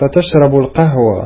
ستشرب القهوة.